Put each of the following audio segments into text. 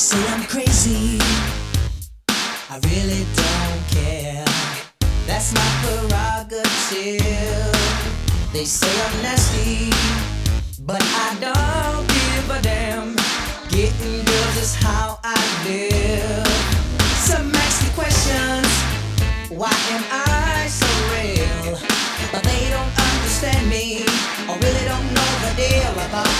say I'm crazy. I really don't care. That's my prerogative. They say I'm nasty, but I don't give a damn. Getting girls is how I live. Some ask questions. Why am I so real? But they don't understand me. I really don't know the deal about.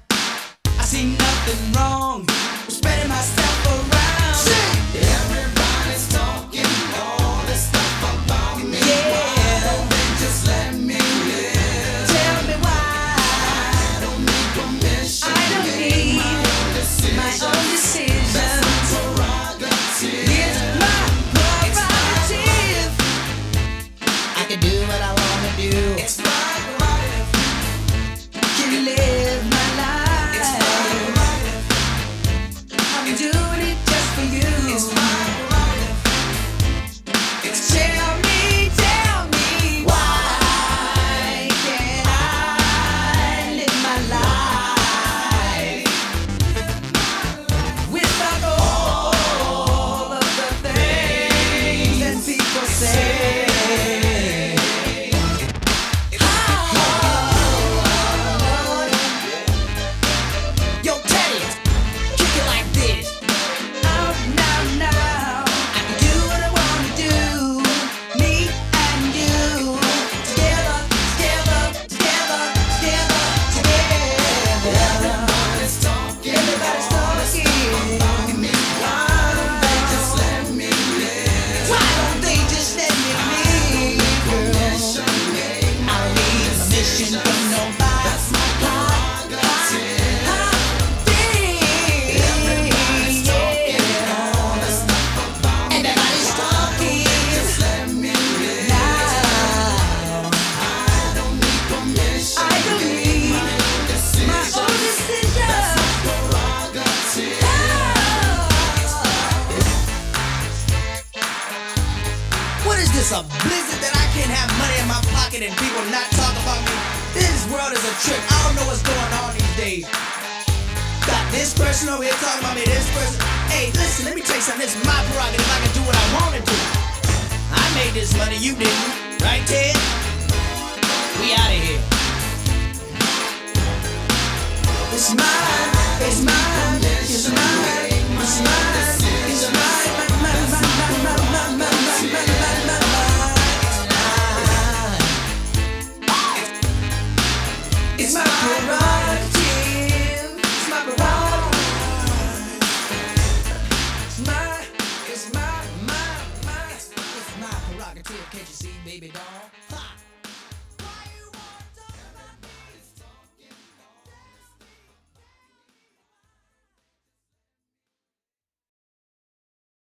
See nothing wrong. Spreading myself pocket and people not talk about me? This world is a trip. I don't know what's going on these days. Got this person over here talking about me, this person. Hey, listen, let me tell you something. This is my prerogative. I can do what I want to do. I made this money, you didn't. Right, Ted? We out of here. It's mine, it's mine,